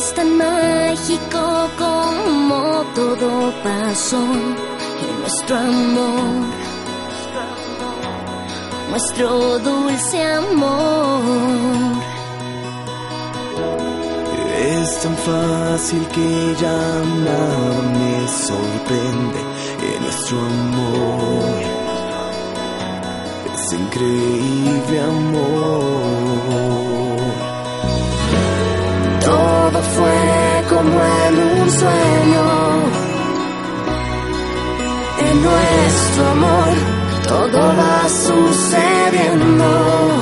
es tan mágico como todo pasó en nuestro amor, nuestro dulce amor. Es tan fácil que ya nada me sorprende en nuestro amor. Es increíble amor. como en un sueño. En nuestro amor todo va sucediendo.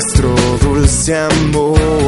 nuestro dulce amor.